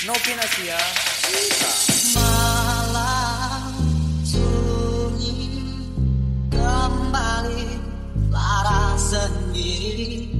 Novinasia ya. Malam sunyi kembali lara sendiri.